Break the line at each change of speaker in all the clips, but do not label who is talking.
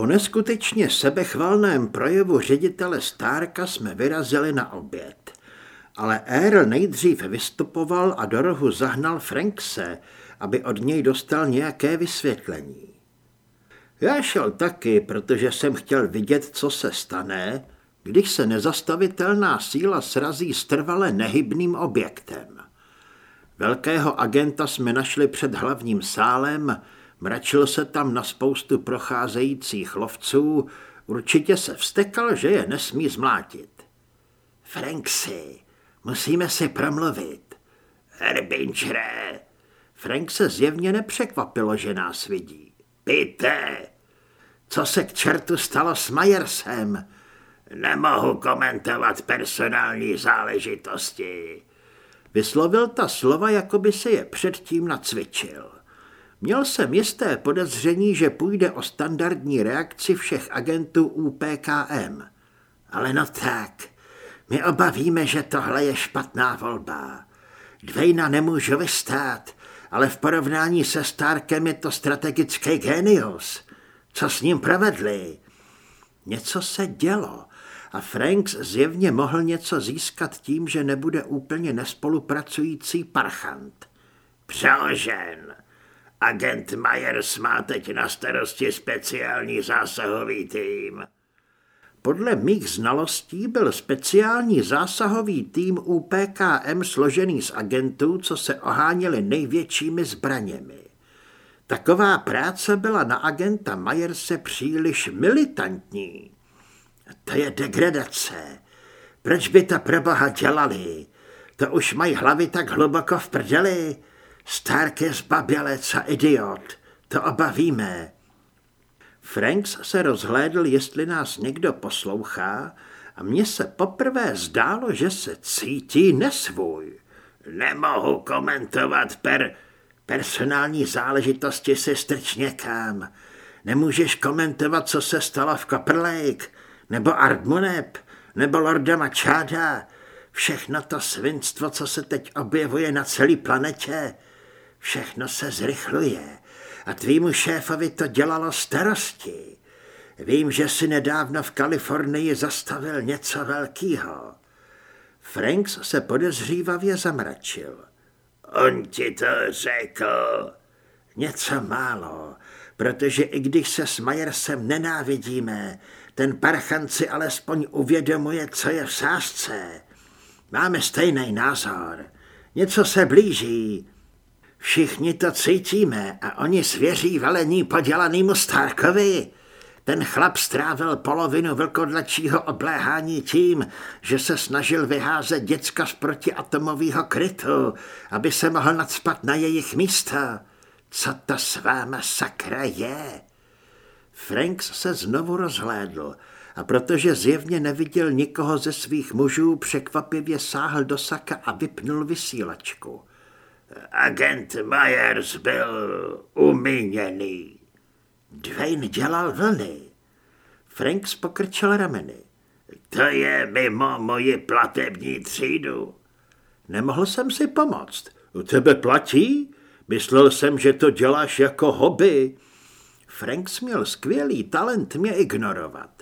Po neskutečně sebechvalném projevu ředitele Stárka jsme vyrazili na oběd. Ale Earl nejdřív vystupoval a do rohu zahnal Frankse, aby od něj dostal nějaké vysvětlení. Já šel taky, protože jsem chtěl vidět, co se stane, když se nezastavitelná síla srazí s trvale nehybným objektem. Velkého agenta jsme našli před hlavním sálem, mračil se tam na spoustu procházejících lovců, určitě se vstekal, že je nesmí zmlátit. Franksy, musíme si promluvit. Herbinchere. Frank se zjevně nepřekvapilo, že nás vidí. Pité, co se k čertu stalo s Majersem? Nemohu komentovat personální záležitosti. Vyslovil ta slova, jako by se je předtím nacvičil. Měl jsem jisté podezření, že půjde o standardní reakci všech agentů UPKM. Ale no tak, my oba víme, že tohle je špatná volba. Dvejna nemůžu vystát, ale v porovnání se Starkem je to strategický genius. Co s ním provedli? Něco se dělo a Franks zjevně mohl něco získat tím, že nebude úplně nespolupracující parchant. Přeložen. Agent Myers má teď na starosti speciální zásahový tým. Podle mých znalostí byl speciální zásahový tým UPKM složený z agentů, co se oháněli největšími zbraněmi. Taková práce byla na agenta Majerse příliš militantní. To je degradace. Proč by to proboha dělali? To už mají hlavy tak hluboko v prdeli. Stark zbabělec a idiot. To oba víme. Franks se rozhlédl, jestli nás někdo poslouchá a mně se poprvé zdálo, že se cítí nesvůj. Nemohu komentovat per personální záležitosti si strč někam. Nemůžeš komentovat, co se stalo v Copper Lake, nebo Ardmonep, nebo Lorda Machada. Všechno to svinstvo, co se teď objevuje na celé planetě, všechno se zrychluje a tvýmu šéfovi to dělalo starosti. Vím, že si nedávno v Kalifornii zastavil něco velkého. Franks se podezřívavě zamračil. On ti to řekl. Něco málo, protože i když se s Majersem nenávidíme, ten parchant si alespoň uvědomuje, co je v sázce. Máme stejný názor. Něco se blíží. Všichni to cítíme a oni svěří velení podělanýmu Starkovi. Ten chlap strávil polovinu velkodlačího obléhání tím, že se snažil vyházet děcka z protiatomového krytu, aby se mohl nadspat na jejich místa. Co to s váma sakra je? Franks se znovu rozhlédl a protože zjevně neviděl nikoho ze svých mužů, překvapivě sáhl do saka a vypnul vysílačku. Agent Myers byl umíněný. Dwayne dělal vlny. Franks pokrčil rameny. To je mimo moji platební třídu. Nemohl jsem si pomoct. U tebe platí? Myslel jsem, že to děláš jako hobby. Franks měl skvělý talent mě ignorovat.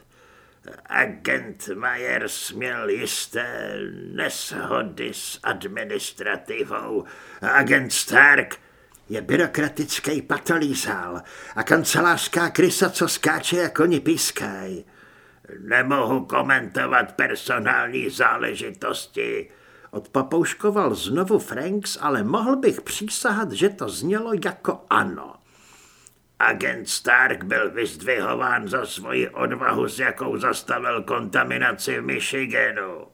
Agent Myers měl jisté neshody s administrativou. Agent Stark je byrokratický patolízál a kancelářská krysa, co skáče jako oni pískaj. Nemohu komentovat personální záležitosti. Odpopouškoval znovu Franks, ale mohl bych přísahat, že to znělo jako ano. Agent Stark byl vyzdvihován za svoji odvahu, s jakou zastavil kontaminaci v Michiganu.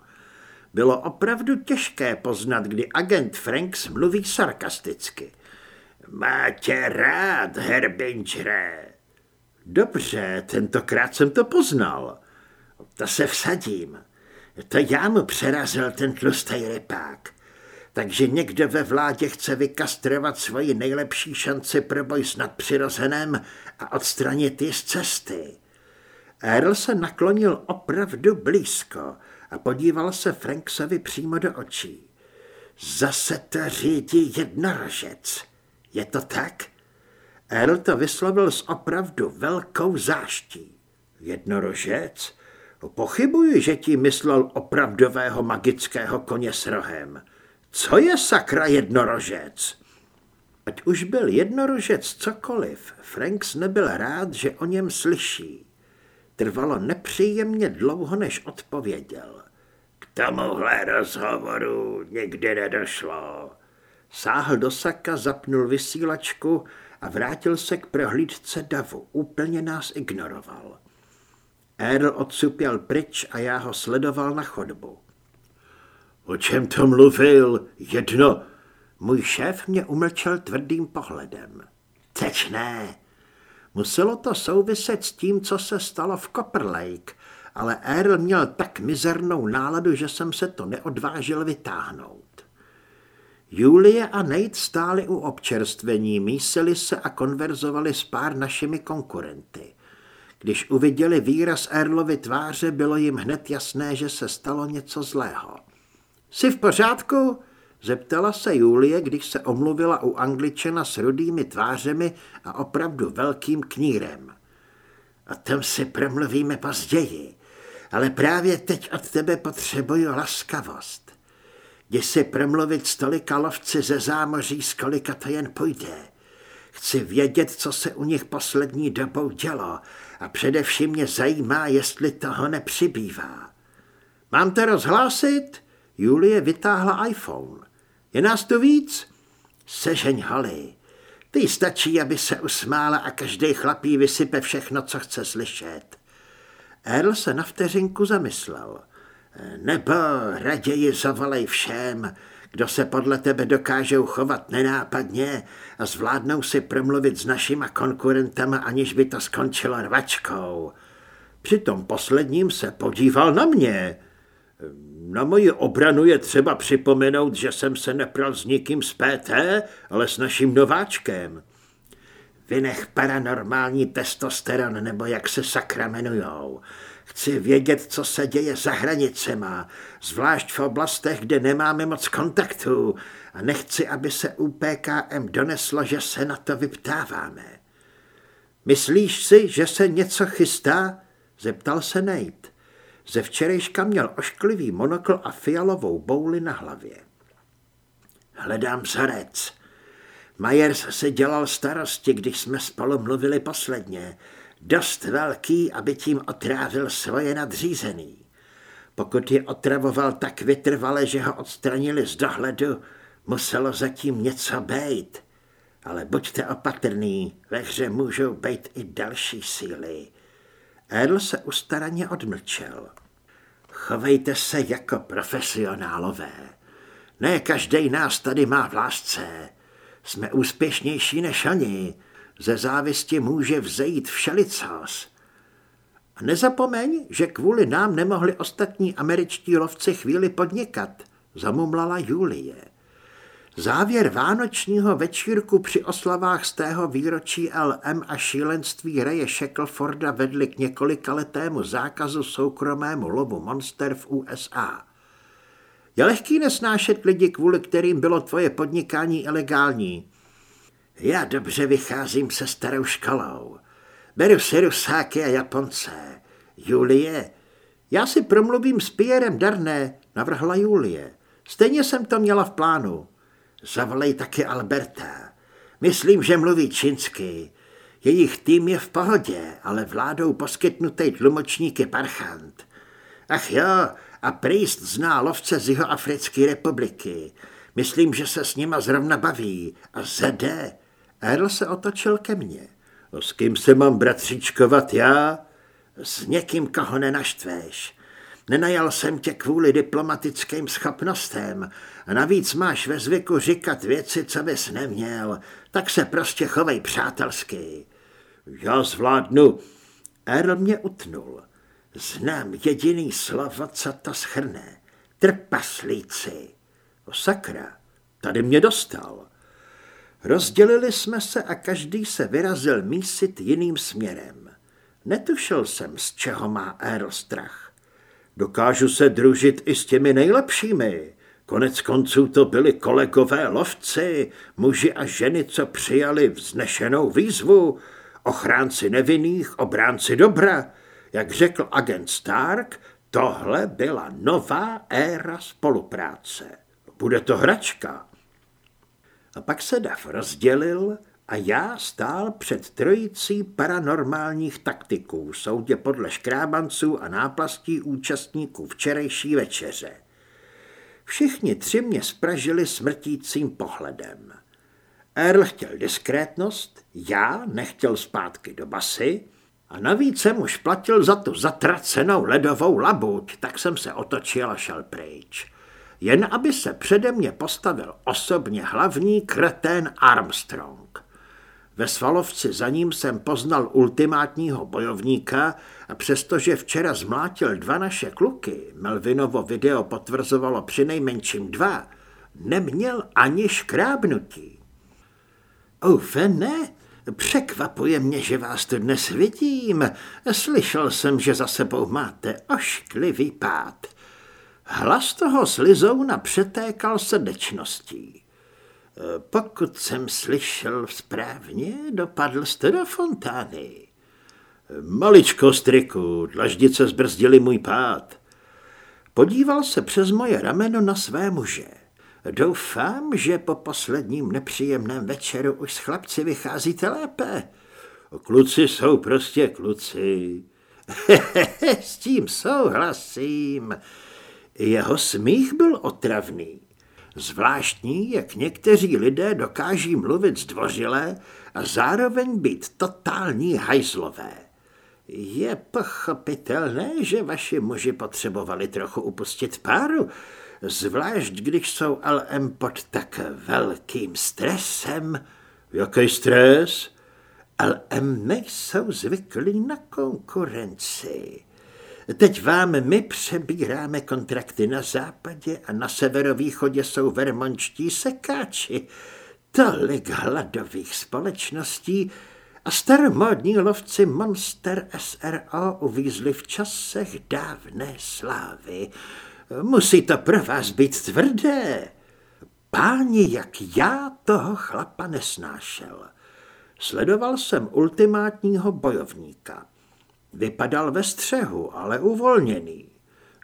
Bylo opravdu těžké poznat, kdy agent Franks mluví sarkasticky. Má tě rád, Herbingere. Dobře, tentokrát jsem to poznal. To se vsadím. To já mu přerazil ten tlustý rypák takže někdo ve vládě chce vykastrovat svoji nejlepší šanci pro boj s nadpřirozeném a odstranit ji z cesty. Earl se naklonil opravdu blízko a podíval se Franksovi přímo do očí. Zase to řídí jednorožec. Je to tak? Earl to vyslovil s opravdu velkou záští. Jednorožec? Pochybuji, že ti myslel opravdového magického koně s rohem. Co je sakra jednorožec? Ať už byl jednorožec cokoliv, Franks nebyl rád, že o něm slyší. Trvalo nepříjemně dlouho, než odpověděl. K tomuhle rozhovoru nikdy nedošlo. Sáhl do saka, zapnul vysílačku a vrátil se k prohlídce davu. Úplně nás ignoroval. Earl odsupěl pryč a já ho sledoval na chodbu. O čem to mluvil? Jedno. Můj šéf mě umlčel tvrdým pohledem. Teď ne. Muselo to souviset s tím, co se stalo v Copper Lake, ale Earl měl tak mizernou náladu, že jsem se to neodvážil vytáhnout. Julie a Nate stáli u občerstvení, mísili se a konverzovali s pár našimi konkurenty. Když uviděli výraz Erlovy tváře, bylo jim hned jasné, že se stalo něco zlého. Jsi v pořádku? Zeptala se Julie, když se omluvila u angličana s rudými tvářemi a opravdu velkým knírem. O tom si promluvíme později, ale právě teď od tebe potřebuju laskavost. Jdi si promluvit s tolika lovci ze zámoří, z kolika to jen půjde. Chci vědět, co se u nich poslední dobou dělo a především mě zajímá, jestli toho nepřibývá. Mám to rozhlásit? Julie vytáhla iPhone. Je nás tu víc? Sežeň holly. Ty stačí, aby se usmála a každý chlapí vysype všechno, co chce slyšet. Earl se na vteřinku zamyslel. Nebo raději zavolej všem, kdo se podle tebe dokážou chovat nenápadně a zvládnou si promluvit s našima konkurentama, aniž by to skončilo rvačkou. Při tom posledním se podíval na mě. Na moji obranu je třeba připomenout, že jsem se nepral s nikým z PT, ale s naším nováčkem. Vynech paranormální testosteron, nebo jak se sakra jmenujou. Chci vědět, co se děje za hranicema, zvlášť v oblastech, kde nemáme moc kontaktů a nechci, aby se u PKM doneslo, že se na to vyptáváme. Myslíš si, že se něco chystá? Zeptal se Nate. Ze včerejška měl ošklivý monokl a fialovou bouli na hlavě. Hledám vzorec. Myers se dělal starosti, když jsme spolu mluvili posledně. Dost velký, aby tím otrávil svoje nadřízený. Pokud je otravoval tak vytrvale, že ho odstranili z dohledu, muselo zatím něco být. Ale buďte opatrný, ve hře můžou být i další síly. Earl se ustaraně odmlčel. Chovejte se jako profesionálové. Ne každý nás tady má v lásce. Jsme úspěšnější než oni. Ze závisti může vzejít všelicos. A nezapomeň, že kvůli nám nemohli ostatní američtí lovci chvíli podnikat, zamumlala Julie. Závěr vánočního večírku při oslavách z tého výročí LM a šílenství Reje Shackleforda vedli k několikaletému zákazu soukromému lovu monster v USA. Je lehký nesnášet lidi, kvůli kterým bylo tvoje podnikání ilegální. Já dobře vycházím se starou školou. Beru si rusáky a Japonce. Julie, já si promluvím s Pierrem Darné, navrhla Julie. Stejně jsem to měla v plánu. Zavolej taky Alberta. Myslím, že mluví čínsky. Jejich tým je v pohodě, ale vládou poskytnutý tlumočník je parchant. Ach jo, a Priest zná lovce z Jihoafrické republiky. Myslím, že se s nima zrovna baví. A zede. Earl se otočil ke mně. S kým se mám bratříčkovat já? S někým, koho nenaštveš. Nenajal jsem tě kvůli diplomatickým schopnostem navíc máš ve zvyku říkat věci, co bys neměl, tak se prostě chovej přátelsky. Já zvládnu. Earl mě utnul. Znám jediný slovo, co to schrne. Trpaslíci. O sakra, tady mě dostal. Rozdělili jsme se a každý se vyrazil mísit jiným směrem. Netušil jsem, z čeho má Earl strach. Dokážu se družit i s těmi nejlepšími. Konec konců to byli kolegové lovci, muži a ženy, co přijali vznešenou výzvu, ochránci nevinných, obránci dobra. Jak řekl agent Stark, tohle byla nová éra spolupráce. Bude to hračka. A pak se Dav rozdělil a já stál před trojicí paranormálních taktiků, soudě podle škrábanců a náplastí účastníků včerejší večeře. Všichni tři mě spražili smrtícím pohledem. Earl chtěl diskrétnost, já nechtěl zpátky do basy a navíc jsem už platil za tu zatracenou ledovou labuť, tak jsem se otočil a šel pryč. Jen aby se přede mě postavil osobně hlavní kretén Armstrong. Ve Svalovci za ním jsem poznal ultimátního bojovníka a přestože včera zmlátil dva naše kluky, Melvinovo video potvrzovalo při nejmenším dva, neměl ani škrábnutí. Ufe, ne, překvapuje mě, že vás tu dnes vidím. Slyšel jsem, že za sebou máte ošklivý pád. Hlas toho slizouna přetékal srdečností. Pokud jsem slyšel správně, dopadl jste do fontány. Maličko, striku, dlaždice zbrzdili můj pád. Podíval se přes moje rameno na své muže. Doufám, že po posledním nepříjemném večeru už s chlapci vycházíte lépe. Kluci jsou prostě kluci. s tím souhlasím. Jeho smích byl otravný. Zvláštní, jak někteří lidé dokáží mluvit zdvořile a zároveň být totální hajzlové. Je pochopitelné, že vaši muži potřebovali trochu upustit páru, zvlášť když jsou LM pod tak velkým stresem. Jaký stres? LM nejsou zvyklí na konkurenci. Teď vám my přebíráme kontrakty na západě a na severovýchodě jsou vermončtí sekáči. Tolik hladových společností a staromodní lovci Monster SRO uvízli v časech dávné slávy. Musí to pro vás být tvrdé. Páni, jak já toho chlapa nesnášel. Sledoval jsem ultimátního bojovníka. Vypadal ve střehu, ale uvolněný.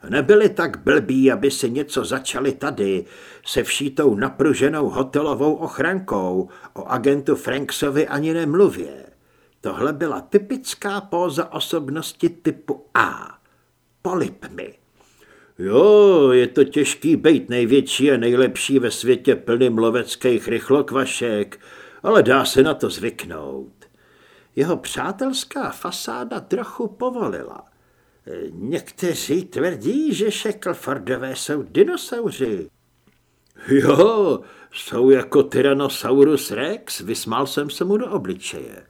Nebyli tak blbí, aby si něco začali tady se všítou napruženou hotelovou ochrankou. O agentu Franksovi ani nemluvě. Tohle byla typická póza osobnosti typu A. Polip mi. Jo, je to těžký být největší a nejlepší ve světě plným loveckých rychlokvašek, ale dá se na to zvyknout. Jeho přátelská fasáda trochu povolila. Někteří tvrdí, že Shacklefordové jsou dinosauři. Jo, jsou jako Tyrannosaurus rex, vysmál jsem se mu do obličeje.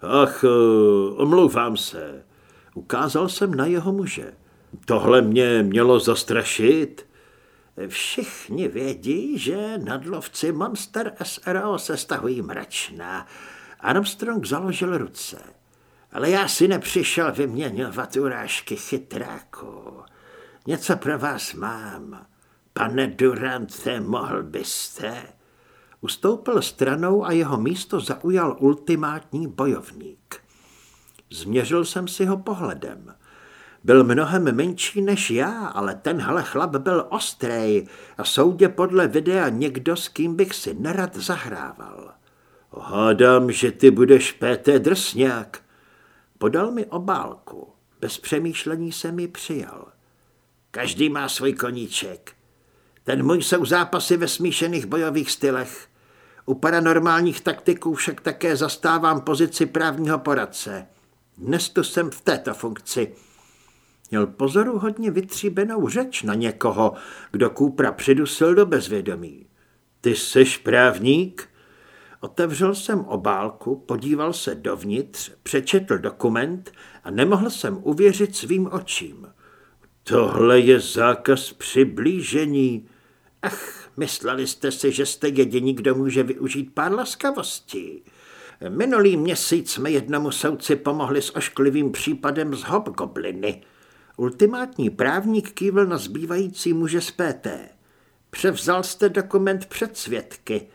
Ach, eh, omlouvám se. Ukázal jsem na jeho muže. Tohle mě mělo zastrašit. Všichni vědí, že nadlovci Monster SRO se stahují mračná. Armstrong založil ruce. Ale já si nepřišel vyměňovat urážky chytráku. Něco pro vás mám. Pane Durante, mohl byste? Ustoupil stranou a jeho místo zaujal ultimátní bojovník. Změřil jsem si ho pohledem. Byl mnohem menší než já, ale tenhle chlap byl ostrý a soudě podle videa někdo, s kým bych si nerad zahrával. Hádám, že ty budeš pété drsňák. Podal mi obálku. Bez přemýšlení se mi přijal. Každý má svůj koníček. Ten můj jsou zápasy ve smíšených bojových stylech. U paranormálních taktiků však také zastávám pozici právního poradce. Dnes tu jsem v této funkci. Měl pozoru hodně vytříbenou řeč na někoho, kdo Kůpra přidusil do bezvědomí. Ty seš právník? Otevřel jsem obálku, podíval se dovnitř, přečetl dokument a nemohl jsem uvěřit svým očím. Tohle je zákaz přiblížení. Ach, mysleli jste si, že jste jediní, kdo může využít pár laskavostí. Minulý měsíc jsme jednomu soudci pomohli s ošklivým případem z hobgobliny. Ultimátní právník kývil na zbývající muže z PT. Převzal jste dokument před svědky,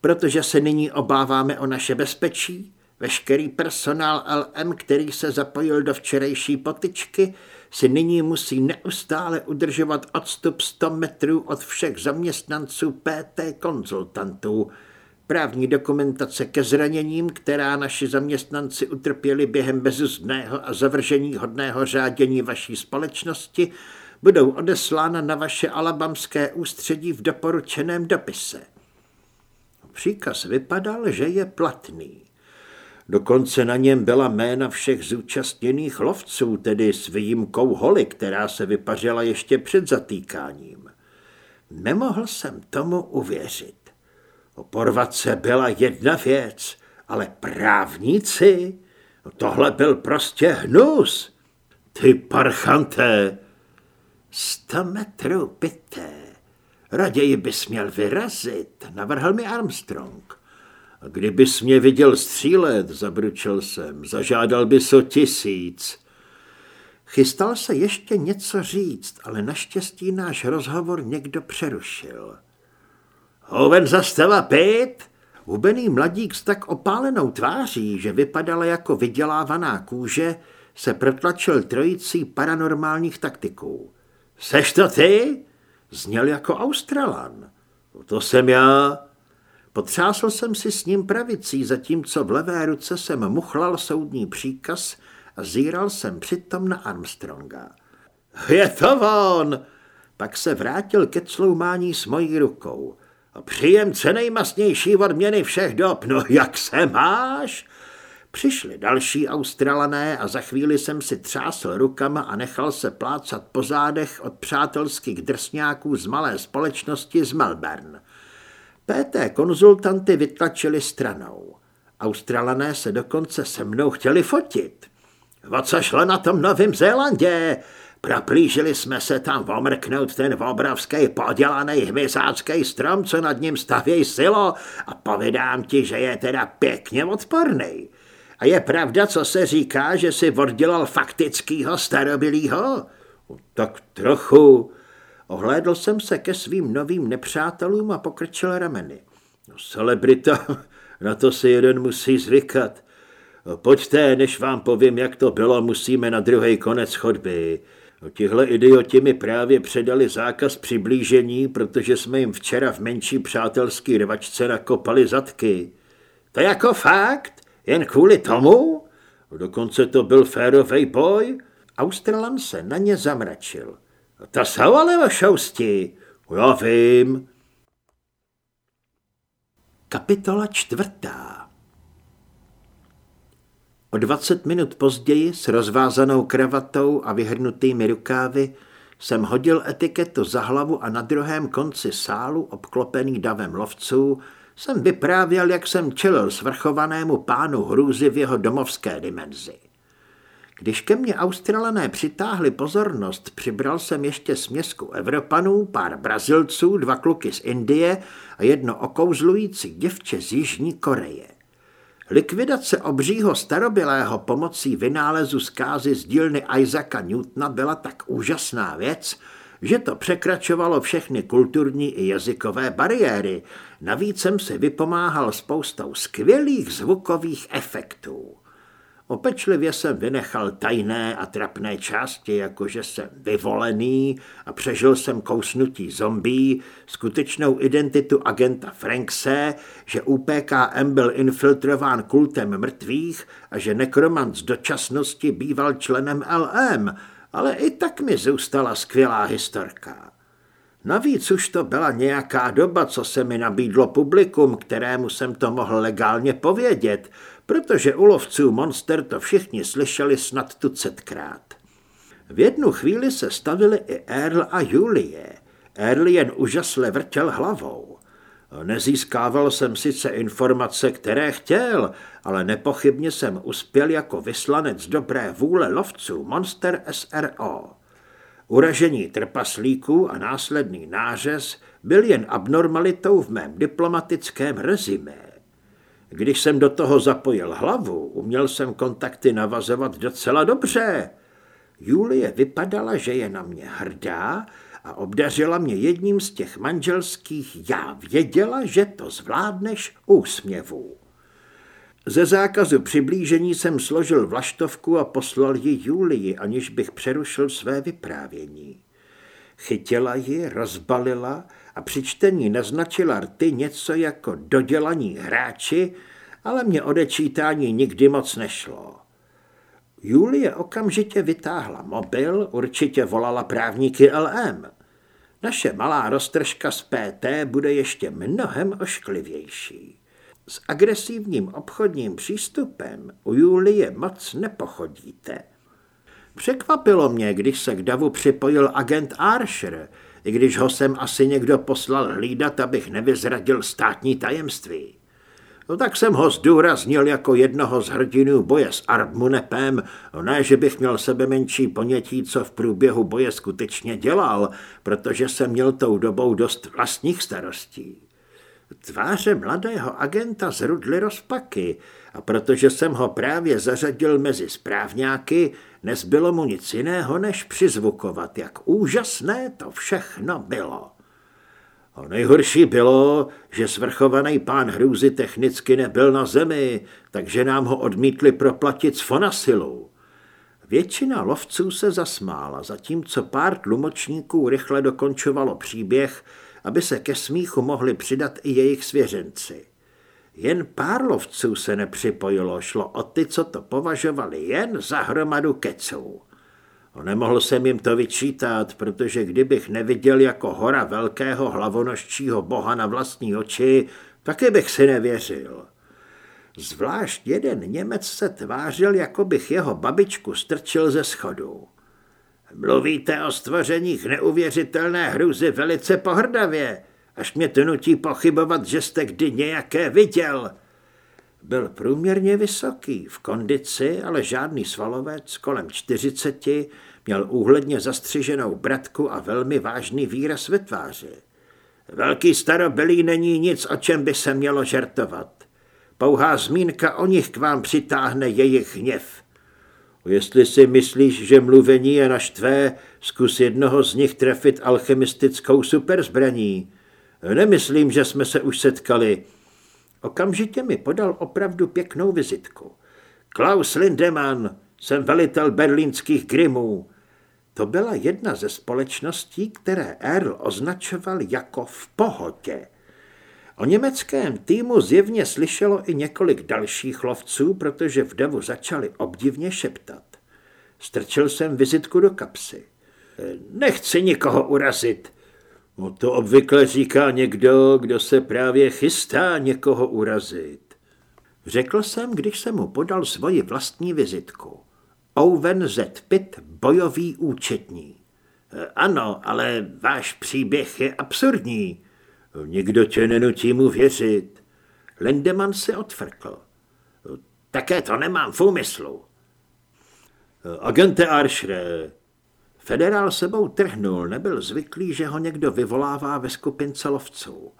protože se nyní obáváme o naše bezpečí. Veškerý personál LM, který se zapojil do včerejší potyčky, si nyní musí neustále udržovat odstup 100 metrů od všech zaměstnanců PT konzultantů. Právní dokumentace ke zraněním, která naši zaměstnanci utrpěli během bezuzdného a zavržení hodného řádění vaší společnosti, budou odeslána na vaše alabamské ústředí v doporučeném dopise. Příkaz vypadal, že je platný. Dokonce na něm byla jména všech zúčastněných lovců, tedy s výjimkou Holy, která se vypařila ještě před zatýkáním. Nemohl jsem tomu uvěřit. Porvat se byla jedna věc, ale právníci, tohle byl prostě hnus. Ty parchanté, sto metrů pité, raději bys měl vyrazit, navrhl mi Armstrong. Kdybys mě viděl střílet, zabručil jsem, zažádal bys o tisíc. Chystal se ještě něco říct, ale naštěstí náš rozhovor někdo přerušil. Hoven zastava pět? Hubený mladík s tak opálenou tváří, že vypadala jako vydělávaná kůže, se protlačil trojicí paranormálních taktiků. Seš to ty? Zněl jako Australan. To jsem já. Potřásl jsem si s ním pravicí, zatímco v levé ruce jsem muchlal soudní příkaz a zíral jsem přitom na Armstronga. Je to on! Pak se vrátil ke cloumání s mojí rukou. Příjemce nejmasnější odměny všech dob, no jak se máš? Přišli další australané a za chvíli jsem si třásl rukama a nechal se plácat po zádech od přátelských drsňáků z malé společnosti z Melbourne. PT konzultanty vytlačili stranou. Australané se dokonce se mnou chtěli fotit. O co šlo na tom Novém Zélandě? Proplížili jsme se tam omrknout ten obrovský podělaný hmyzácký strom, co nad ním stavěj silo a povídám ti, že je teda pěkně odporný. A je pravda, co se říká, že si oddělal faktickýho starobilýho? Tak trochu. Ohlédl jsem se ke svým novým nepřátelům a pokrčil rameny. No, celebrita, na to si jeden musí zvykat. Pojďte, než vám povím, jak to bylo, musíme na druhý konec chodby. No, tihle idioti mi právě předali zákaz přiblížení, protože jsme jim včera v menší přátelský rvačce nakopali zadky. To jako fakt? Jen kvůli tomu? Dokonce to byl férovej boj? Australan se na ně zamračil. To jsou ale ošousti. Já vím. Kapitola čtvrtá O dvacet minut později s rozvázanou kravatou a vyhrnutými rukávy jsem hodil etiketu za hlavu a na druhém konci sálu, obklopený davem lovců, jsem vyprávěl, jak jsem čelil svrchovanému pánu hrůzy v jeho domovské dimenzi. Když ke mně Australané přitáhli pozornost, přibral jsem ještě směsku Evropanů, pár Brazilců, dva kluky z Indie a jedno okouzlující děvče z Jižní Koreje. Likvidace obřího starobilého pomocí vynálezu zkázy z dílny Isaaca Newtona byla tak úžasná věc, že to překračovalo všechny kulturní i jazykové bariéry. Navíc jsem si vypomáhal spoustou skvělých zvukových efektů. Opečlivě jsem vynechal tajné a trapné části, jakože jsem vyvolený a přežil jsem kousnutí zombí, skutečnou identitu agenta Frankse, že UPKM byl infiltrován kultem mrtvých a že nekromant z dočasnosti býval členem LM, ale i tak mi zůstala skvělá historka. Navíc už to byla nějaká doba, co se mi nabídlo publikum, kterému jsem to mohl legálně povědět, protože u lovců monster to všichni slyšeli snad tucetkrát. V jednu chvíli se stavili i Earl a Julie. Earl jen úžasle vrtěl hlavou. Nezískával jsem sice informace, které chtěl, ale nepochybně jsem uspěl jako vyslanec dobré vůle lovců Monster SRO. Uražení trpaslíků a následný nářez byl jen abnormalitou v mém diplomatickém rezimé. Když jsem do toho zapojil hlavu, uměl jsem kontakty navazovat docela dobře. Julie vypadala, že je na mě hrdá a obdařila mě jedním z těch manželských já věděla, že to zvládneš úsměvů. Ze zákazu přiblížení jsem složil vlaštovku a poslal ji Julii, aniž bych přerušil své vyprávění. Chytila ji, rozbalila a při čtení naznačila rty něco jako dodělaní hráči, ale mě odečítání nikdy moc nešlo. Julie okamžitě vytáhla mobil, určitě volala právníky LM. Naše malá roztržka z PT bude ještě mnohem ošklivější. S agresivním obchodním přístupem u Julie moc nepochodíte. Překvapilo mě, když se k davu připojil agent Archer, i když ho sem asi někdo poslal hlídat, abych nevyzradil státní tajemství. No tak jsem ho zdůraznil jako jednoho z hrdinů boje s Arbmunepem, no ne, že bych měl sebe menší ponětí, co v průběhu boje skutečně dělal, protože jsem měl tou dobou dost vlastních starostí. Tváře mladého agenta zrudly rozpaky a protože jsem ho právě zařadil mezi správňáky, nezbylo mu nic jiného, než přizvukovat, jak úžasné to všechno bylo. A nejhorší bylo, že svrchovaný pán hrůzy technicky nebyl na zemi, takže nám ho odmítli proplatit s fonasilou. Většina lovců se zasmála, zatímco pár tlumočníků rychle dokončovalo příběh, aby se ke smíchu mohli přidat i jejich svěřenci. Jen pár lovců se nepřipojilo, šlo o ty, co to považovali jen za hromadu keců. Nemohl jsem jim to vyčítat, protože kdybych neviděl jako hora velkého hlavonožčího boha na vlastní oči, taky bych si nevěřil. Zvlášť jeden Němec se tvářil, jako bych jeho babičku strčil ze schodu. Mluvíte o stvořeních neuvěřitelné hruzy velice pohrdavě, až mě to nutí pochybovat, že jste kdy nějaké viděl. Byl průměrně vysoký, v kondici, ale žádný svalovec, kolem čtyřiceti, měl úhledně zastřiženou bratku a velmi vážný výraz ve tváři. Velký starobylý není nic, o čem by se mělo žertovat. Pouhá zmínka o nich k vám přitáhne jejich hněv. Jestli si myslíš, že mluvení je naštvé, zkus jednoho z nich trefit alchemistickou superzbraní. Nemyslím, že jsme se už setkali. Okamžitě mi podal opravdu pěknou vizitku. Klaus Lindemann, jsem velitel berlínských grimů. To byla jedna ze společností, které Earl označoval jako v pohodě. O německém týmu zjevně slyšelo i několik dalších lovců, protože v davu začali obdivně šeptat. Strčil jsem vizitku do kapsy. Nechci nikoho urazit. No to obvykle říká někdo, kdo se právě chystá někoho urazit. Řekl jsem, když jsem mu podal svoji vlastní vizitku. Owen Z. Pitt, bojový účetní. Ano, ale váš příběh je absurdní. Nikdo tě nenutí mu věřit. Lindemann se odfrkl. Také to nemám v úmyslu. Agente Aršre, federál sebou trhnul, nebyl zvyklý, že ho někdo vyvolává ve skupince lovců.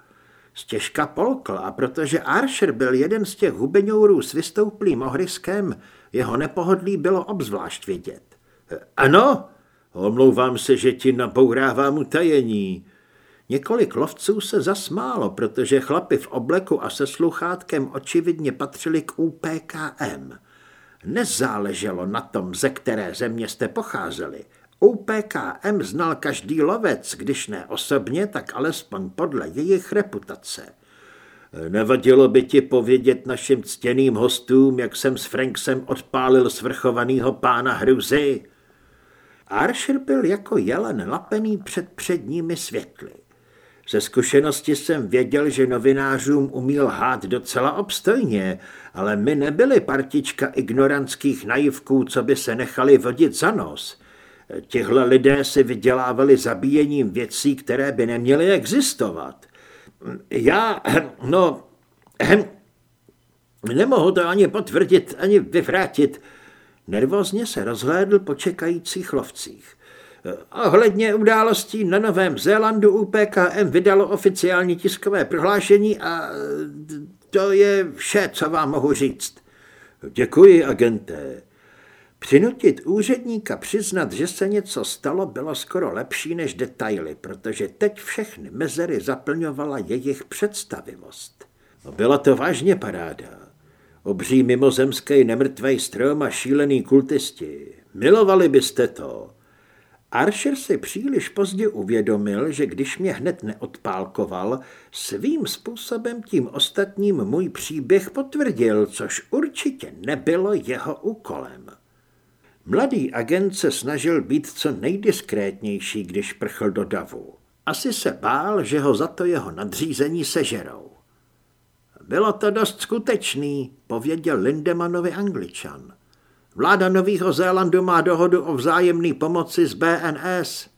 Stěžka polkl a protože Archer byl jeden z těch hubeňourů s vystouplým ohryskem, jeho nepohodlí bylo obzvlášť vidět. Ano, omlouvám se, že ti nabourávám utajení. Několik lovců se zasmálo, protože chlapi v obleku a se sluchátkem očividně patřili k UPKM. Nezáleželo na tom, ze které země jste pocházeli. UPKM znal každý lovec, když ne osobně, tak alespoň podle jejich reputace. Nevadilo by ti povědět našim ctěným hostům, jak jsem s Franksem odpálil svrchovanýho pána Hruzy? Archer byl jako jelen lapený před předními světly. Ze zkušenosti jsem věděl, že novinářům umí lhát docela obstojně, ale my nebyli partička ignorantských naivků, co by se nechali vodit za nos. Tihle lidé si vydělávali zabíjením věcí, které by neměly existovat. Já, no, nemohu to ani potvrdit, ani vyvrátit. Nervózně se rozhlédl po čekajících lovcích. Ohledně událostí na Novém Zélandu UPKM vydalo oficiální tiskové prohlášení a to je vše, co vám mohu říct. Děkuji, agenté. Přinutit úředníka přiznat, že se něco stalo, bylo skoro lepší než detaily, protože teď všechny mezery zaplňovala jejich představivost. No, byla to vážně paráda. Obří mimozemský nemrtvej strom a šílený kultisti. Milovali byste to. Archer si příliš pozdě uvědomil, že když mě hned neodpálkoval, svým způsobem tím ostatním můj příběh potvrdil, což určitě nebylo jeho úkolem. Mladý agent se snažil být co nejdiskrétnější, když prchl do davu. Asi se bál, že ho za to jeho nadřízení sežerou. Bylo to dost skutečný, pověděl Lindemanovi angličan. Vláda Nového Zélandu má dohodu o vzájemné pomoci s BNS.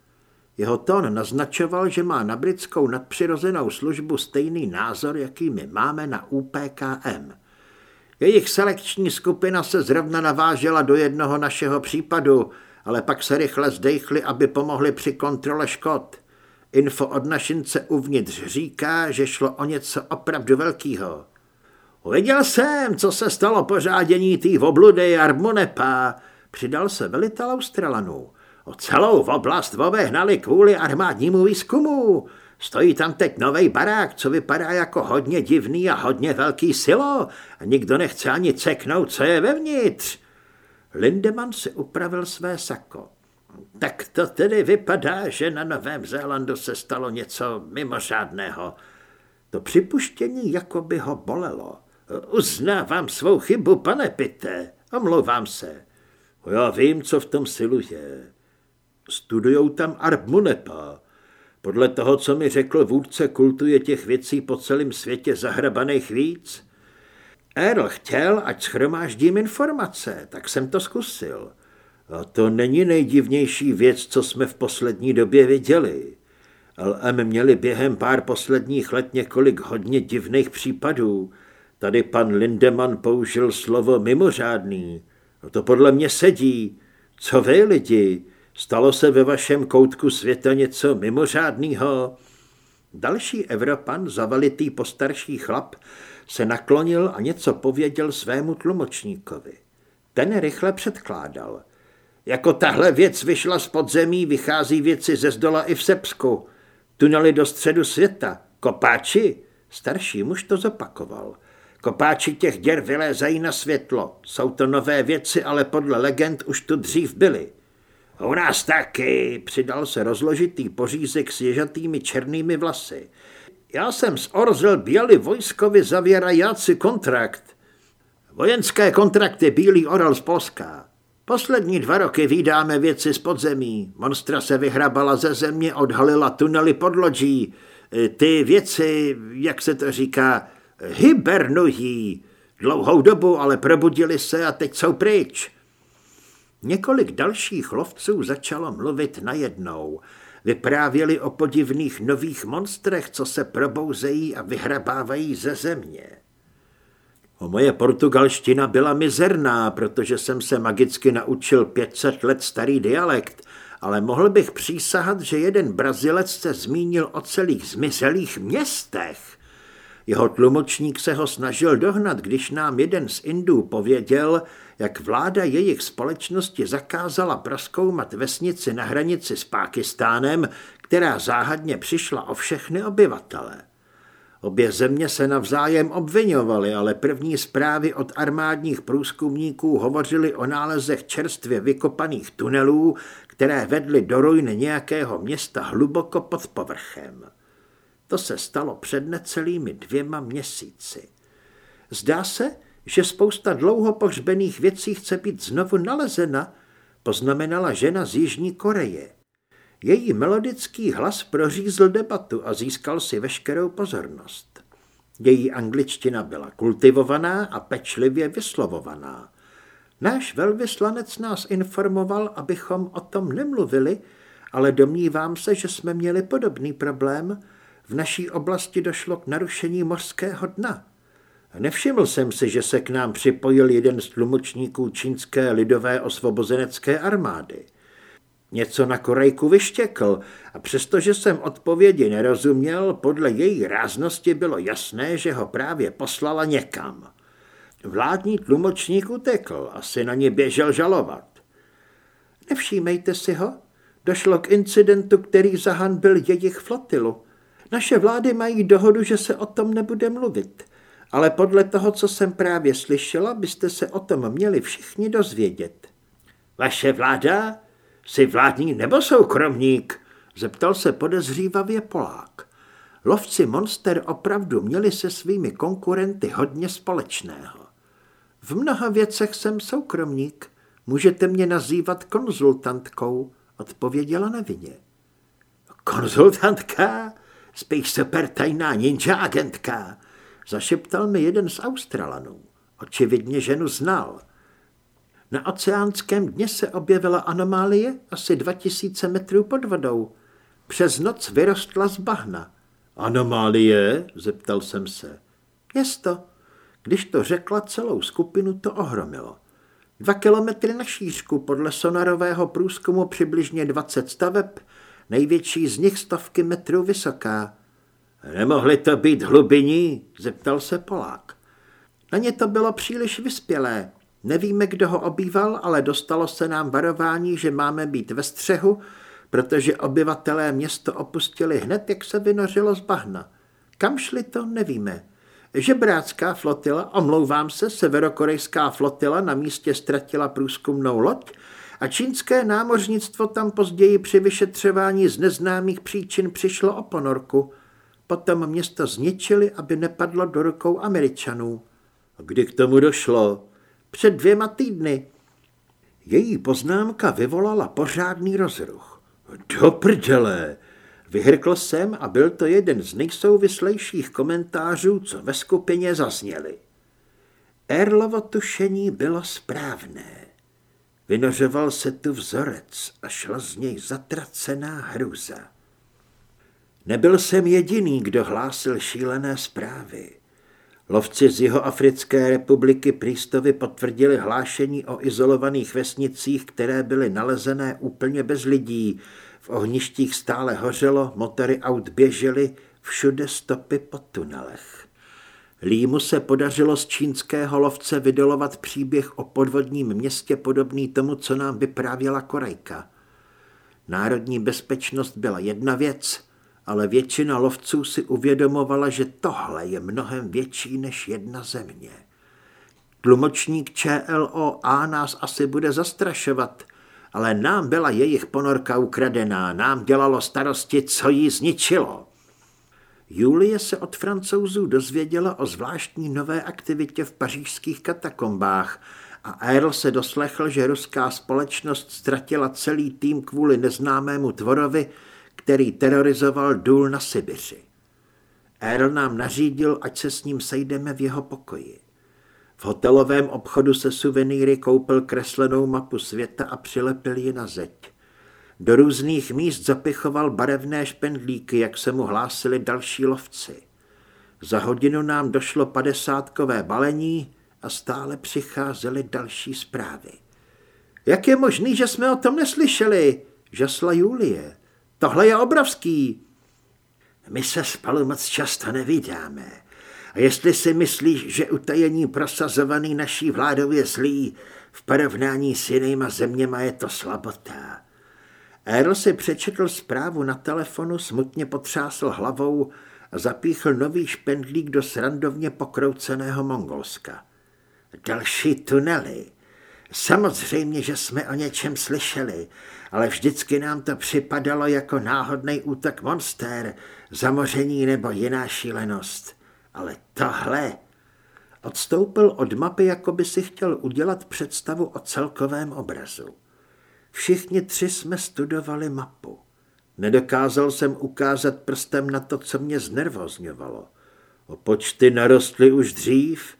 Jeho tón naznačoval, že má na britskou nadpřirozenou službu stejný názor, jaký my máme na UPKM. Jejich selekční skupina se zrovna navážela do jednoho našeho případu, ale pak se rychle zdejchli, aby pomohli při kontrole škod. Info od našince uvnitř říká, že šlo o něco opravdu velkého. Viděl jsem, co se stalo po řádění tý obludy Armonepa, přidal se velitel Australanů. O celou oblast obehnali kvůli armádnímu výzkumu. Stojí tam teď nový barák, co vypadá jako hodně divný a hodně velký silo a nikdo nechce ani ceknout, co je vevnitř. Lindemann si upravil své sako. Tak to tedy vypadá, že na Novém Zélandu se stalo něco mimořádného. To připuštění jako by ho bolelo. Uznávám svou chybu, pane Pité, omlouvám se. Já vím, co v tom silu je. Studujou tam Arbmunepa. Podle toho, co mi řekl vůdce kultu, je těch věcí po celém světě zahrabaných víc. Earl chtěl, ať schromáždím informace, tak jsem to zkusil. A to není nejdivnější věc, co jsme v poslední době viděli. LM měli během pár posledních let několik hodně divných případů. Tady pan Lindemann použil slovo mimořádný. No to podle mě sedí. Co vy lidi? Stalo se ve vašem koutku světa něco mimořádného? Další Evropan, zavalitý postarší chlap, se naklonil a něco pověděl svému tlumočníkovi. Ten rychle předkládal. Jako tahle věc vyšla z podzemí, vychází věci ze zdola i v Srbsku. Tunely do středu světa. Kopáči? Starší muž to zopakoval. Kopáči těch děr vylézají na světlo. Jsou to nové věci, ale podle legend už tu dřív byly. U nás taky, přidal se rozložitý pořízek s ježatými černými vlasy. Já jsem z Orzel Běli vojskovi zavěrajáci kontrakt. Vojenské kontrakty Bílý Oral z Polska. Poslední dva roky vydáme věci z podzemí. Monstra se vyhrabala ze země, odhalila tunely pod lodí. Ty věci, jak se to říká, hibernují. Dlouhou dobu, ale probudili se a teď jsou pryč. Několik dalších lovců začalo mluvit najednou. Vyprávěli o podivných nových monstrech, co se probouzejí a vyhrabávají ze země. O moje portugalština byla mizerná, protože jsem se magicky naučil 500 let starý dialekt, ale mohl bych přísahat, že jeden Brazilec se zmínil o celých zmizelých městech. Jeho tlumočník se ho snažil dohnat, když nám jeden z Indů pověděl, jak vláda jejich společnosti zakázala proskoumat vesnici na hranici s Pákistánem, která záhadně přišla o všechny obyvatele. Obě země se navzájem obvinovaly, ale první zprávy od armádních průzkumníků hovořily o nálezech čerstvě vykopaných tunelů, které vedly do ruin nějakého města hluboko pod povrchem. To se stalo před necelými dvěma měsíci. Zdá se, že spousta dlouho pohřbených věcí chce být znovu nalezena, poznamenala žena z Jižní Koreje. Její melodický hlas prořízl debatu a získal si veškerou pozornost. Její angličtina byla kultivovaná a pečlivě vyslovovaná. Náš velvyslanec nás informoval, abychom o tom nemluvili, ale domnívám se, že jsme měli podobný problém. V naší oblasti došlo k narušení mořského dna. Nevšiml jsem si, že se k nám připojil jeden z tlumočníků čínské lidové osvobozenecké armády. Něco na Korejku vyštěkl a přestože jsem odpovědi nerozuměl, podle její ráznosti bylo jasné, že ho právě poslala někam. Vládní tlumočník utekl, asi na ně běžel žalovat. Nevšímejte si ho. Došlo k incidentu, který zahanbil jejich flotilu. Naše vlády mají dohodu, že se o tom nebude mluvit. Ale podle toho, co jsem právě slyšela, byste se o tom měli všichni dozvědět. Vaše vláda? Jsi vládní nebo soukromník? Zeptal se podezřívavě Polák. Lovci Monster opravdu měli se svými konkurenty hodně společného. V mnoha věcech jsem soukromník. Můžete mě nazývat konzultantkou, odpověděla nevinně. Konzultantka? Spíš super tajná ninja agentka, zašeptal mi jeden z Australanů. Očividně ženu znal. Na oceánském dně se objevila anomálie asi 2000 metrů pod vodou. Přes noc vyrostla z bahna. Anomálie? zeptal jsem se. Město. Když to řekla celou skupinu, to ohromilo. Dva kilometry na šířku podle sonarového průzkumu přibližně 20 staveb, největší z nich stovky metrů vysoká. Nemohli to být hlubiní? zeptal se Polák. Na ně to bylo příliš vyspělé. Nevíme, kdo ho obýval, ale dostalo se nám varování, že máme být ve střehu, protože obyvatelé město opustili hned, jak se vynořilo z bahna. Kam šli to, nevíme. Žebrácká flotila, omlouvám se, severokorejská flotila na místě ztratila průzkumnou loď a čínské námořnictvo tam později při vyšetřování z neznámých příčin přišlo o ponorku. Potom město zničili, aby nepadlo do rukou Američanů. A kdy k tomu došlo? Před dvěma týdny. Její poznámka vyvolala pořádný rozruch. Do prdele! Vyhrkl jsem a byl to jeden z nejsouvislejších komentářů, co ve skupině zazněly. Erlovo tušení bylo správné. Vynořoval se tu vzorec a šla z něj zatracená hruza. Nebyl jsem jediný, kdo hlásil šílené zprávy. Lovci z Jihoafrické republiky Prístovi potvrdili hlášení o izolovaných vesnicích, které byly nalezené úplně bez lidí, v ohništích stále hořelo, motory aut běžely, všude stopy po tunelech. Límu se podařilo z čínského lovce vydolovat příběh o podvodním městě podobný tomu, co nám vyprávěla Korejka. Národní bezpečnost byla jedna věc, ale většina lovců si uvědomovala, že tohle je mnohem větší než jedna země. Tlumočník ČLOA nás asi bude zastrašovat, ale nám byla jejich ponorka ukradená, nám dělalo starosti, co jí zničilo. Julie se od francouzů dozvěděla o zvláštní nové aktivitě v pařížských katakombách a Earl se doslechl, že ruská společnost ztratila celý tým kvůli neznámému tvorovi, který terorizoval důl na Sibiři. Earl nám nařídil, ať se s ním sejdeme v jeho pokoji. V hotelovém obchodu se suvenýry koupil kreslenou mapu světa a přilepil ji na zeď. Do různých míst zapichoval barevné špendlíky, jak se mu hlásili další lovci. Za hodinu nám došlo padesátkové balení a stále přicházely další zprávy. Jak je možný, že jsme o tom neslyšeli? Žasla Julie. Tohle je obrovský. My se spolu moc často nevídáme. A jestli si myslíš, že utajení prosazovaný naší vládou je zlý, v porovnání s jinýma zeměma je to slabota. Earl si přečetl zprávu na telefonu, smutně potřásl hlavou a zapíchl nový špendlík do srandovně pokrouceného Mongolska. Další tunely. Samozřejmě, že jsme o něčem slyšeli, ale vždycky nám to připadalo jako náhodný útok monster, zamoření nebo jiná šílenost. Ale tohle... Odstoupil od mapy, jako by si chtěl udělat představu o celkovém obrazu. Všichni tři jsme studovali mapu. Nedokázal jsem ukázat prstem na to, co mě znervozňovalo. O počty narostly už dřív.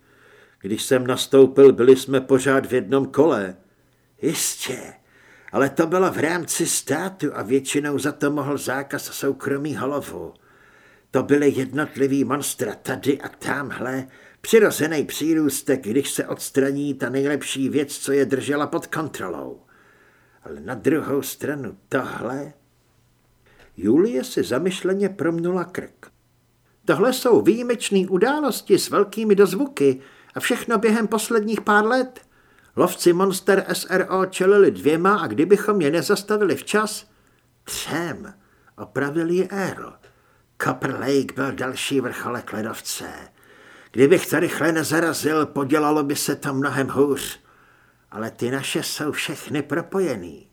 Když jsem nastoupil, byli jsme pořád v jednom kole. Jistě, ale to bylo v rámci státu a většinou za to mohl zákaz soukromí holovu. To byly jednotlivý monstra tady a tamhle, přirozený přírůstek, když se odstraní ta nejlepší věc, co je držela pod kontrolou. Ale na druhou stranu tohle... Julie si zamyšleně promnula krk. Tohle jsou výjimečné události s velkými dozvuky a všechno během posledních pár let. Lovci Monster SRO čelili dvěma a kdybychom je nezastavili včas? Třem, opravil ji Earl. Copper Lake byl další vrcholek ledovce. Kdybych to rychle nezarazil, podělalo by se to mnohem hůř. Ale ty naše jsou všechny propojený.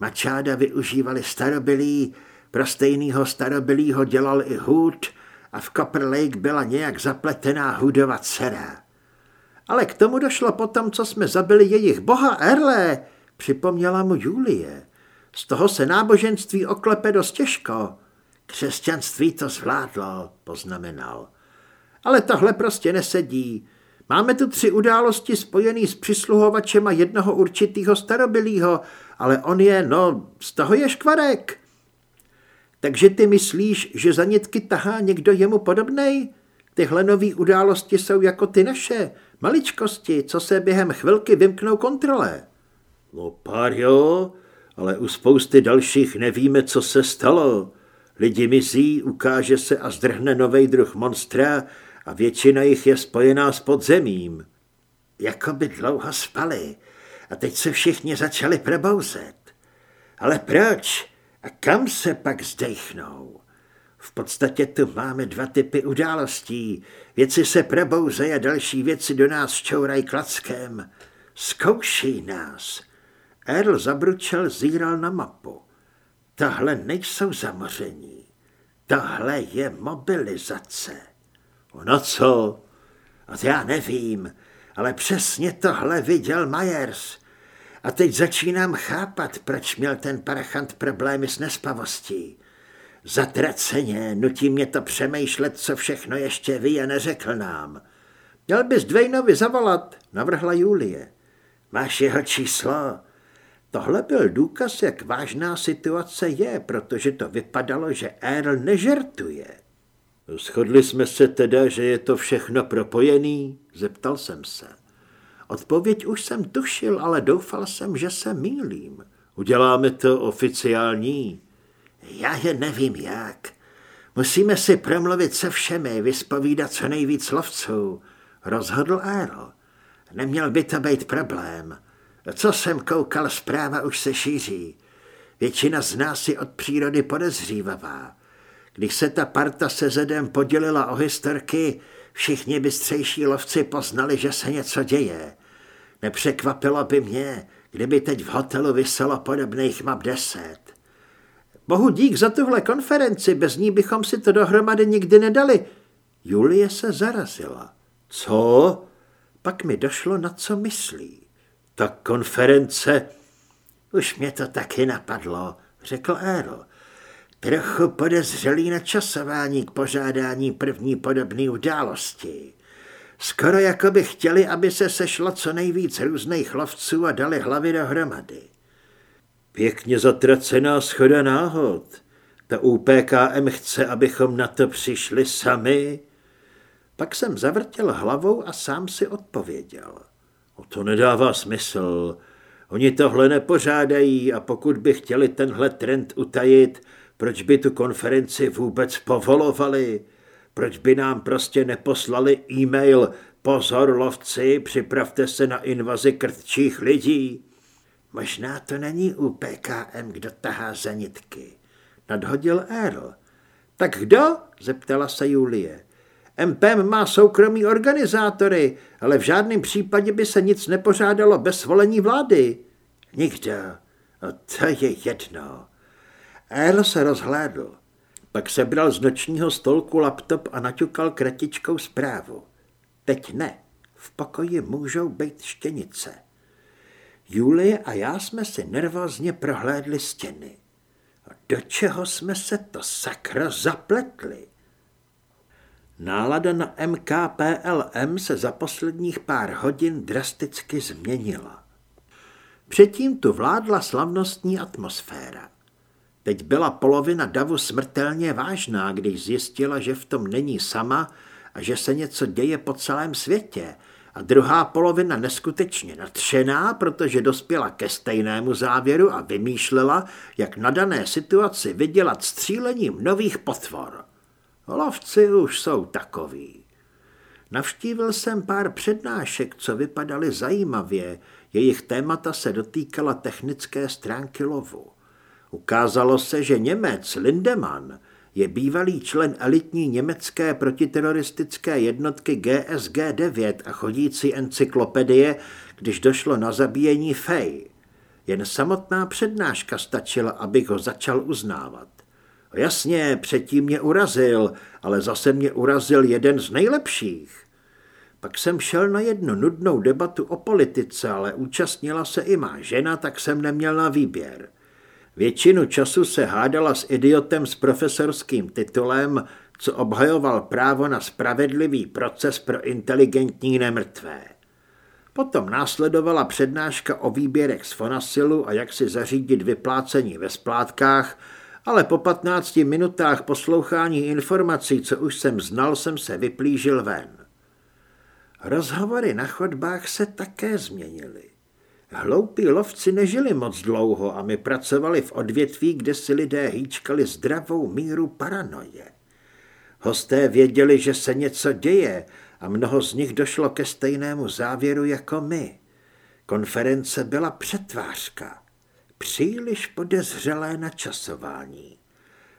Mačáda využívali starobilý, pro stejného starobilýho dělal i hůd a v Copper Lake byla nějak zapletená hůdova dcera. Ale k tomu došlo potom, co jsme zabili jejich boha Erle, připomněla mu Julie. Z toho se náboženství oklepe dost těžko. Křesťanství to zvládlo, poznamenal. Ale tohle prostě nesedí. Máme tu tři události spojené s přisluhovačema jednoho určitého starobilýho, ale on je, no, z toho je škvarek. Takže ty myslíš, že za nitky tahá někdo jemu podobnej? Tyhle nové události jsou jako ty naše, maličkosti, co se během chvilky vymknou kontrole.
No pár jo, ale u spousty dalších nevíme, co se stalo. Lidi mizí, ukáže se a zdrhne nový druh monstra a většina jich je spojená s podzemím.
Jako by dlouho spali a teď se všichni začali probouzet. Ale proč? A kam se pak zdechnou? V podstatě tu máme dva typy událostí. Věci se probouzejí a další věci do nás šťourají klackem. Zkouší nás. Earl zabručel, zíral na mapu. Tohle nejsou zamoření. Tohle je mobilizace.
Na co?
A já nevím, ale přesně tohle viděl Myers. A teď začínám chápat, proč měl ten parachant problémy s nespavostí. Zatraceně, nutí mě to přemýšlet, co všechno ještě ví a neřekl nám. Měl bys Dwaynovi zavolat, navrhla Julie. Máš jeho číslo? Tohle byl důkaz, jak vážná situace je, protože to vypadalo, že Earl nežertuje.
Shodli jsme se teda, že je to všechno propojený?
Zeptal jsem se. Odpověď už jsem tušil, ale doufal jsem, že se mýlím.
Uděláme to oficiální.
Já je nevím jak. Musíme si promluvit se všemi, vyspovídat co nejvíc lovců, rozhodl Earl. Neměl by to být problém. Co jsem koukal, zpráva už se šíří. Většina z nás je od přírody podezřívavá. Když se ta parta se Zedem podělila o historky, všichni bystřejší lovci poznali, že se něco děje. Nepřekvapilo by mě, kdyby teď v hotelu vyselo podobných map deset. Bohu dík za tuhle konferenci, bez ní bychom si to dohromady nikdy nedali. Julie se zarazila.
Co?
Pak mi došlo, na co myslí.
Ta konference...
Už mě to taky napadlo, řekl Earl. Trochu podezřelý načasování k pořádání první podobné události. Skoro jako by chtěli, aby se sešlo co nejvíc různých lovců a dali hlavy dohromady.
Pěkně zatracená schoda náhod. Ta UPKM chce, abychom na to přišli sami.
Pak jsem zavrtěl hlavou a sám si odpověděl.
To nedává smysl. Oni tohle nepořádají a pokud by chtěli tenhle trend utajit, proč by tu konferenci vůbec povolovali? Proč by nám prostě neposlali e-mail Pozor lovci, připravte se na invazi krtčích lidí.
Možná to není u PKM, kdo tahá za nitky. Nadhodil Earl. Tak kdo? zeptala se Julie. MPM má soukromí organizátory, ale v žádném případě by se nic nepořádalo bez svolení vlády. Nikdo. No to je jedno. Earl se rozhlédl. Pak sebral z nočního stolku laptop a naťukal kratičkou zprávu. Teď ne. V pokoji můžou být štěnice. Julie a já jsme si nervózně prohlédli stěny. Do čeho jsme se to sakra zapletli? Nálada na MKPLM se za posledních pár hodin drasticky změnila. Předtím tu vládla slavnostní atmosféra. Teď byla polovina davu smrtelně vážná, když zjistila, že v tom není sama a že se něco děje po celém světě. A druhá polovina neskutečně natřená, protože dospěla ke stejnému závěru a vymýšlela, jak na dané situaci vydělat střílením nových potvor. Lovci už jsou takoví. Navštívil jsem pár přednášek, co vypadaly zajímavě, Jejich témata se dotýkala technické stránky lovu. Ukázalo se, že Němec Lindemann je bývalý člen elitní německé protiteroristické jednotky GSG-9 a chodící encyklopedie, když došlo na zabíjení Fej. Jen samotná přednáška stačila, abych ho začal uznávat. Jasně, předtím mě urazil, ale zase mě urazil jeden z nejlepších. Pak jsem šel na jednu nudnou debatu o politice, ale účastnila se i má žena, tak jsem neměl na výběr. Většinu času se hádala s idiotem s profesorským titulem, co obhajoval právo na spravedlivý proces pro inteligentní nemrtvé. Potom následovala přednáška o výběrech z Fonasilu a jak si zařídit vyplácení ve splátkách, ale po 15 minutách poslouchání informací, co už jsem znal, jsem se vyplížil ven. Rozhovory na chodbách se také změnily. Hloupí lovci nežili moc dlouho a my pracovali v odvětví, kde si lidé hýčkali zdravou míru paranoje. Hosté věděli, že se něco děje a mnoho z nich došlo ke stejnému závěru jako my. Konference byla přetvářka, příliš podezřelé načasování.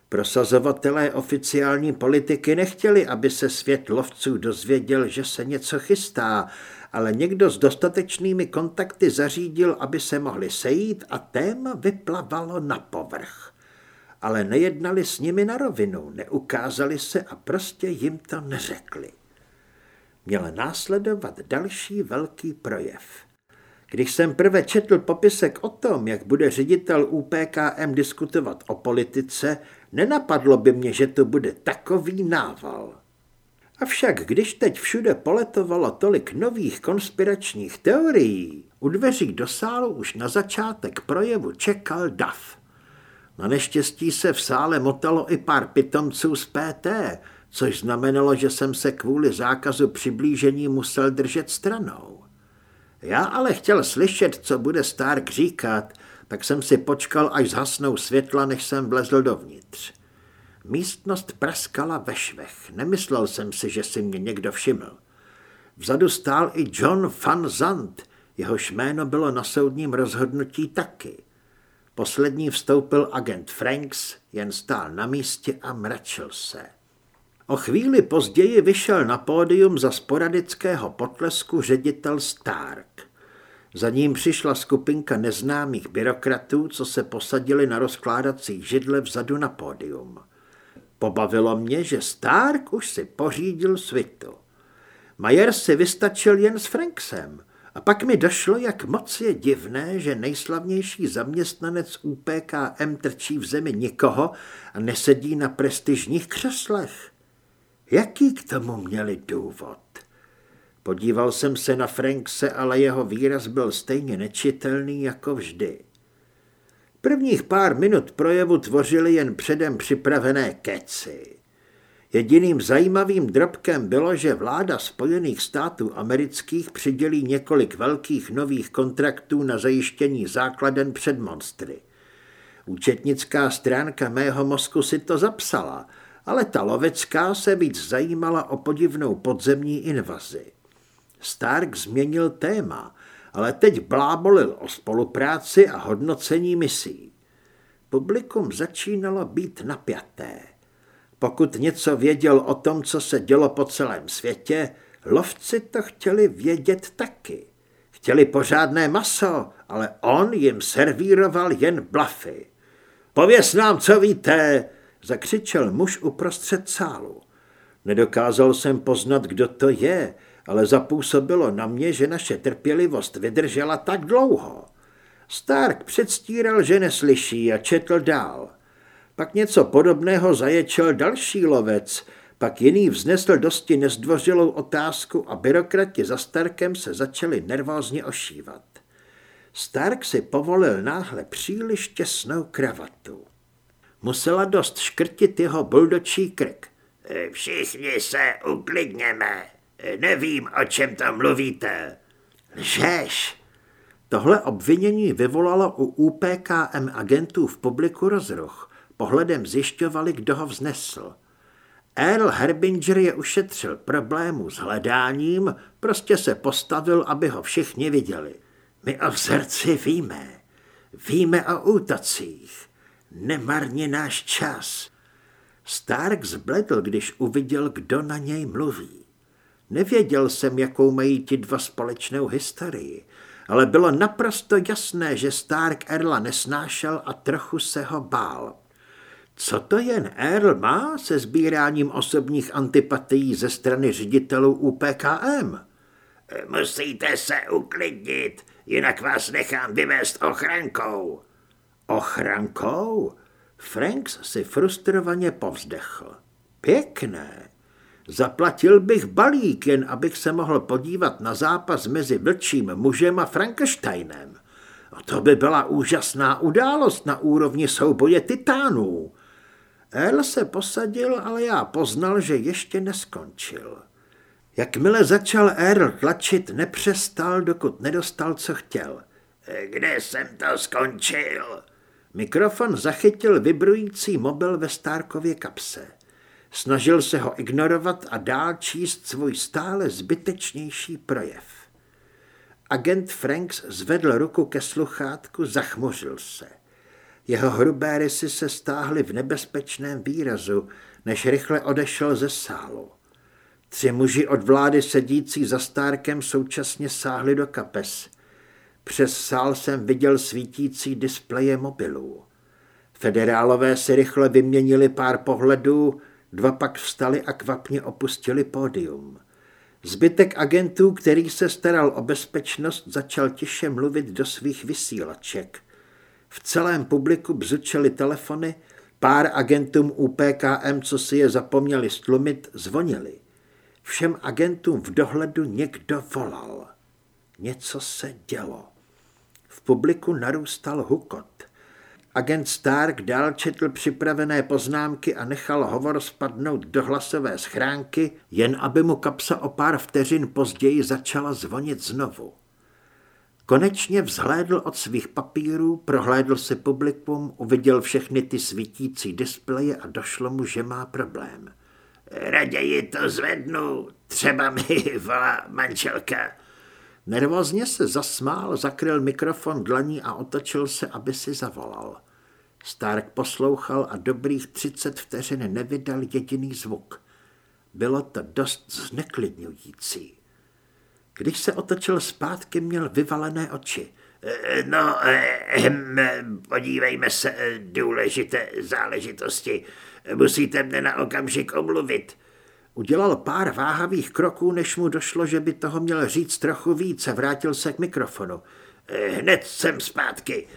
Prosazovatelé oficiální politiky nechtěli, aby se svět lovců dozvěděl, že se něco chystá, ale někdo s dostatečnými kontakty zařídil, aby se mohli sejít a téma vyplavalo na povrch. Ale nejednali s nimi na rovinu, neukázali se a prostě jim to neřekli. Měl následovat další velký projev. Když jsem prvé četl popisek o tom, jak bude ředitel UPKM diskutovat o politice, nenapadlo by mě, že to bude takový nával. Avšak když teď všude poletovalo tolik nových konspiračních teorií, u dveří do sálu už na začátek projevu čekal Dav. Na neštěstí se v sále motalo i pár pitomců z PT, což znamenalo, že jsem se kvůli zákazu přiblížení musel držet stranou. Já ale chtěl slyšet, co bude Stark říkat, tak jsem si počkal, až zhasnou světla, než jsem vlezl dovnitř. Místnost praskala ve švech. Nemyslel jsem si, že si mě někdo všiml. Vzadu stál i John Van Zandt, jehož jméno bylo na soudním rozhodnutí taky. Poslední vstoupil agent Franks, jen stál na místě a mračil se. O chvíli později vyšel na pódium za sporadického potlesku ředitel Stark. Za ním přišla skupinka neznámých byrokratů, co se posadili na rozkládací židle vzadu na pódium. Pobavilo mě, že Stark už si pořídil svitu. Majer si vystačil jen s Franksem a pak mi došlo, jak moc je divné, že nejslavnější zaměstnanec UPKM trčí v zemi nikoho a nesedí na prestižních křeslech. Jaký k tomu měli důvod? Podíval jsem se na Frankse, ale jeho výraz byl stejně nečitelný jako vždy. Prvních pár minut projevu tvořili jen předem připravené keci. Jediným zajímavým drobkem bylo, že vláda Spojených států amerických přidělí několik velkých nových kontraktů na zajištění základen před monstry. Účetnická stránka mého mozku si to zapsala, ale ta lovecká se víc zajímala o podivnou podzemní invazi. Stark změnil téma ale teď blábolil o spolupráci a hodnocení misí. Publikum začínalo být napjaté. Pokud něco věděl o tom, co se dělo po celém světě, lovci to chtěli vědět taky. Chtěli pořádné maso, ale on jim servíroval jen blafy. Pověz nám, co víte, zakřičel muž uprostřed sálu. Nedokázal jsem poznat, kdo to je, ale zapůsobilo na mě, že naše trpělivost vydržela tak dlouho. Stark předstíral, že neslyší a četl dál. Pak něco podobného zaječel další lovec, pak jiný vznesl dosti nezdvořilou otázku a byrokrati za Starkem se začali nervózně ošívat. Stark si povolil náhle příliš těsnou kravatu. Musela dost škrtit jeho buldočí krk. Všichni se uklidněme, Nevím, o čem tam mluvíte. Lžeš. Tohle obvinění vyvolalo u UPKM agentů v publiku rozruch. Pohledem zjišťovali, kdo ho vznesl. Earl Herbinger je ušetřil problému s hledáním, prostě se postavil, aby ho všichni viděli. My o vzorci víme. Víme o útocích. Nemarně náš čas. Stark zbledl, když uviděl, kdo na něj mluví. Nevěděl jsem, jakou mají ti dva společnou historii, ale bylo naprosto jasné, že Stark Erla nesnášel a trochu se ho bál. Co to jen Earl má se sbíráním osobních antipatií ze strany ředitelů UPKM?
Musíte se uklidnit, jinak vás nechám vyvést ochrankou.
Ochrankou? Franks si frustrovaně povzdechl. Pěkné. Zaplatil bych balík, jen abych se mohl podívat na zápas mezi vlčím mužem a Frankensteinem. To by byla úžasná událost na úrovni souboje titánů. El se posadil, ale já poznal, že ještě neskončil. Jakmile začal Earl tlačit, nepřestal, dokud nedostal, co chtěl.
Kde jsem to skončil?
Mikrofon zachytil vibrující mobil ve Stárkově kapse. Snažil se ho ignorovat a dál číst svůj stále zbytečnější projev. Agent Franks zvedl ruku ke sluchátku, zachmuřil se. Jeho hrubé rysy se stáhly v nebezpečném výrazu, než rychle odešel ze sálu. Tři muži od vlády sedící za stárkem současně sáhli do kapes. Přes sál jsem viděl svítící displeje mobilů. Federálové si rychle vyměnili pár pohledů, dva pak vstali a kvapně opustili pódium. Zbytek agentů, který se staral o bezpečnost, začal tiše mluvit do svých vysílaček. V celém publiku bzučely telefony, pár agentům UPKM, co si je zapomněli stlumit, zvonili. Všem agentům v dohledu někdo volal. Něco se dělo. V publiku narůstal hukot. Agent Stark dál četl připravené poznámky a nechal hovor spadnout do hlasové schránky, jen aby mu kapsa o pár vteřin později začala zvonit znovu. Konečně vzhlédl od svých papírů, prohlédl si publikum, uviděl všechny ty svítící displeje a došlo mu, že má problém.
Raději to zvednu, třeba mi volá manželka.
Nervózně se zasmál, zakryl mikrofon dlaní a otočil se, aby si zavolal. Stark poslouchal a dobrých třicet vteřin nevydal jediný zvuk. Bylo to dost zneklidňující. Když se otočil zpátky, měl vyvalené oči.
No, hm, podívejme se, důležité záležitosti. Musíte mne na okamžik omluvit.
Udělal pár váhavých kroků, než mu došlo, že by toho měl říct trochu více. Vrátil se k mikrofonu.
Hned jsem zpátky.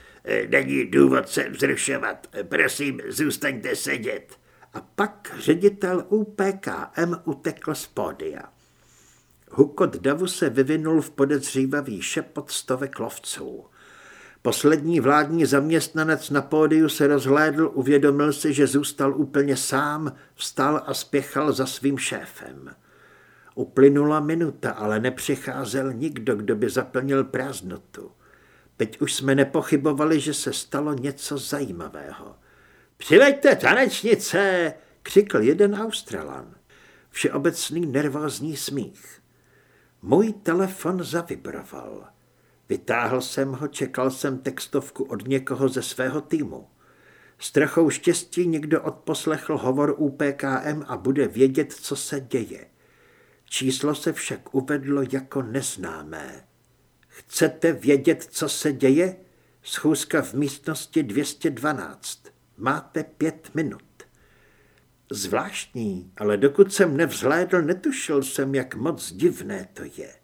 Není důvod se vzrušovat. Prosím, zůstaňte sedět.
A pak ředitel UPKM utekl z pódia. Hukot davu se vyvinul v podezřívavý šepot stovek lovců. Poslední vládní zaměstnanec na pódiu se rozhlédl, uvědomil si, že zůstal úplně sám, vstal a spěchal za svým šéfem. Uplynula minuta, ale nepřicházel nikdo, kdo by zaplnil prázdnotu. Teď už jsme nepochybovali, že se stalo něco zajímavého. Přiveďte tanečnice, křikl jeden Australan. Všeobecný nervózní smích. Můj telefon zavibroval. Vytáhl jsem ho, čekal jsem textovku od někoho ze svého týmu. S trochou štěstí někdo odposlechl hovor UPKM a bude vědět, co se děje. Číslo se však uvedlo jako neznámé. Chcete vědět, co se děje? Schůzka v místnosti 212. Máte pět minut. Zvláštní, ale dokud jsem nevzhlédl, netušil jsem, jak moc divné to je.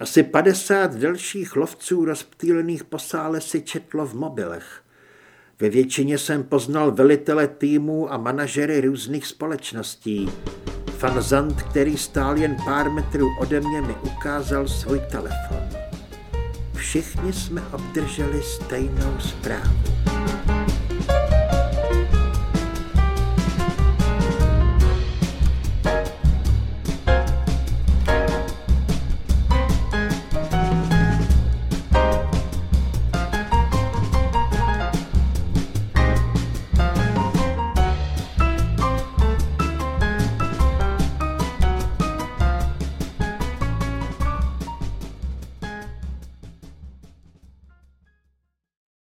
Asi padesát dalších lovců rozptýlených po sále si četlo v mobilech. Ve většině jsem poznal velitele týmů a manažery různých společností. Fanzant, který stál jen pár metrů ode mě, mi ukázal svůj telefon. Všichni jsme obdrželi stejnou zprávu.